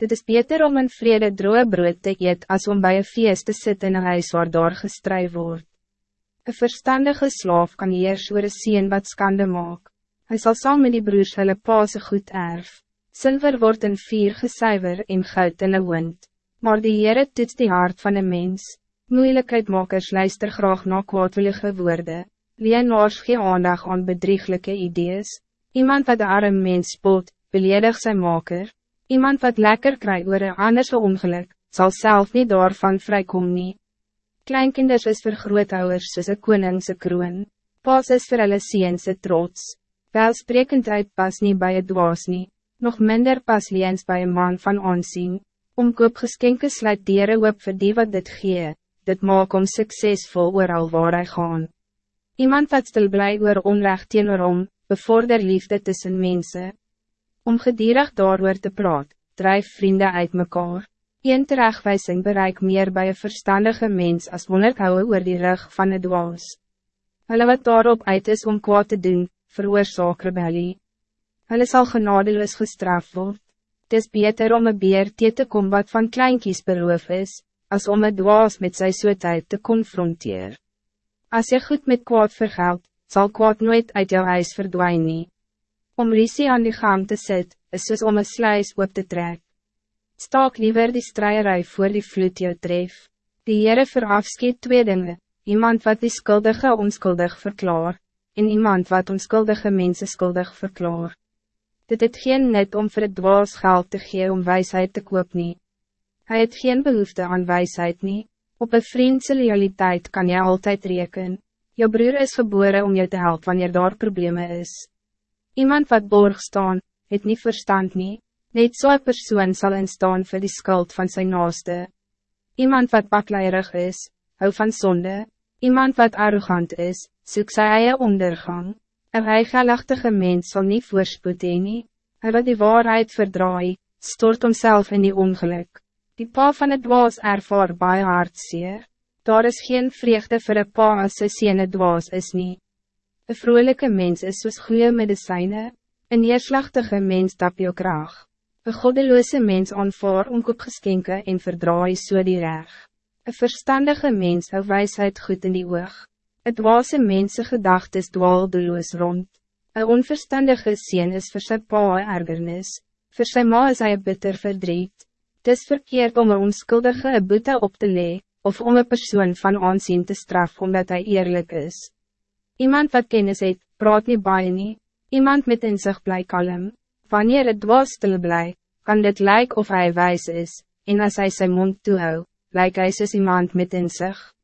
Dit is beter om in vrede droge brood te eet als om bij een feest te zitten in een huis waar daar gestry word. Een verstandige slaaf kan eers oor een sien wat skande maak. Hij zal saam met die broers hulle paase goed erf. Silver wordt in vier gesuiver en goud in een wind. Maar die Heere toets die hart van een mens. Moeilijkheidmakers luister graag na kwaadwillige woorde. Leenaars gee aandag aan bedrieglijke idees. Iemand wat de arm mens spot, beledig zijn maker. Iemand wat lekker krijgt oor een anderse ongeluk, zal zelf niet daarvan vrijkom nie. Kleinkinders is vir grootouders soos een koningse kroon. Pas is vir hulle seense trots. Welsprekendheid pas niet bij het dwaas nie. Nog minder pas liens bij een man van aansien. Omkoop geskenke sluit dieren op vir die wat dit gee. Dit maak om succesvol ooral waar hy gaan. Iemand wat stil bly oor onrecht teenoor om, bevorder liefde tussen mensen. Om gedierig daarover te praat, drijf vrienden uit mekaar. Een terechtwijzing bereik meer bij een verstandige mens als wonderkouwe oor die rug van het dwaas. Hulle wat daarop uit is om kwaad te doen, veroorzaak rebellie. Hulle sal genadeloos gestraft word. Het is beter om een beer te te kom wat van kleinkies beroof is, als om het dwaas met sy soetheid te confronteer. Als je goed met kwaad vergeld, zal kwaad nooit uit jouw huis verdwijnen. Om risie aan die gang te sit, is soos om een sluis op te trek. Staak liever die strijerij voor die vloed jou tref. Die Heere verafskeet twee dingen, iemand wat die skuldige onskuldig verklaar, en iemand wat onskuldige mensen skuldig verklaar. Dit het geen net om vir het dwaas geld te gee om wijsheid te koop nie. Hy het geen behoefte aan wijsheid nie. Op een vriendse loyaliteit kan jy altijd reken. Jou broer is geboren om je te helpen wanneer daar problemen is. Iemand wat borg staan, het niet verstand nie, net zo'n persoon zal instaan voor die schuld van zijn naaste. Iemand wat bakleierig is, hou van zonde, iemand wat arrogant is, zoek sy eie ondergang. Een heigelachtige mens zal niet voorspoed nie, hy wat die waarheid verdraai, stort homself in die ongeluk. Die pa van het dwaas ervaar baie hartseer, daar is geen vreugde voor een pa as sy sien dwaas is niet. Een vrolijke mens is soos goede medicijnen, een neerslachtige mens tap jou kraag. Een goddeloze mens aanvaar omkoopgeskenke en verdraai so die reg. Een verstandige mens hou wijsheid goed in die oog. Het dwaase mense gedagtes dwaal deloos rond. Een onverstandige sien is voor sy pa ergernis, voor sy ma is hy bitter verdriet. Het is verkeerd om een onskuldige boete op te lee, of om een persoon van aanzien te straf omdat hij eerlijk is. Iemand wat kennis het, praat nie baie nie. Iemand met inzicht bly kalm. Wanneer het dwaas stil bly, kan dit lijken of hij wijs is, en als hij zijn mond toehou, lijkt hij soos iemand met inzicht.